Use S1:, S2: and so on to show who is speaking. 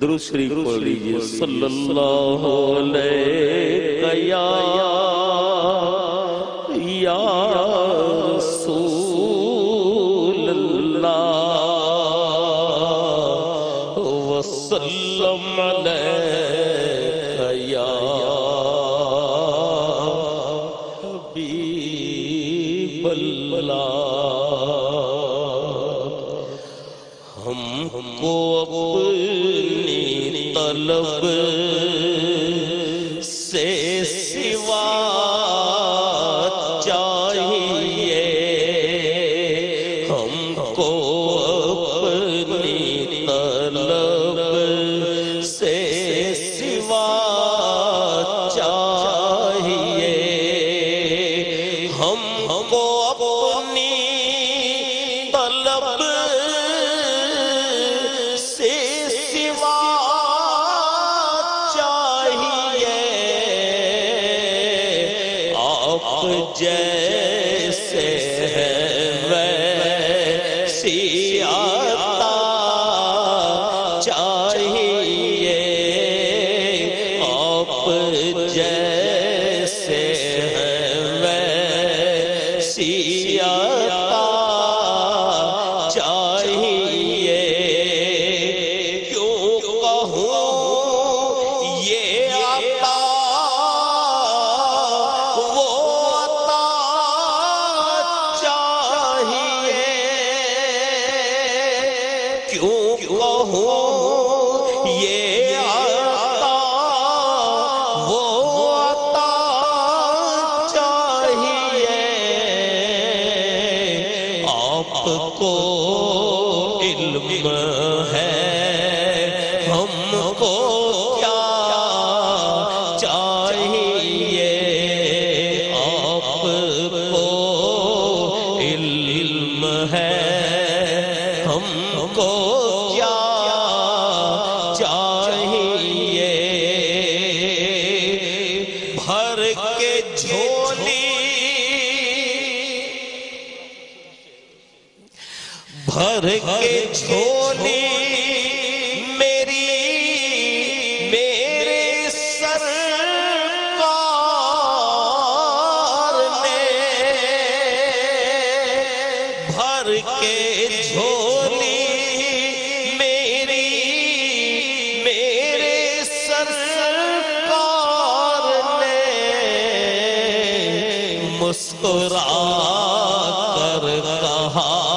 S1: درود شریف پڑھ لیجیے۔ صلی اللہ علیہ یا یا رسول اللہ، وسلم علیہ یا حبیب اللہ۔ ہم کو اپنی طلب سے سوا چاہیے۔ ہم کو اپنی طلب سے سوا چاہیے۔ ہم کو آپ جیسے ہے ویسی چار کیوں کہوں؟ یہ عطا وہ عطا چاہیے۔ آپ کو علم ہے ہم کو کو کیا چاہیے؟ بھر کے جھولی۔ بھر کے جھولی کے جھولی مسکرا کر کہا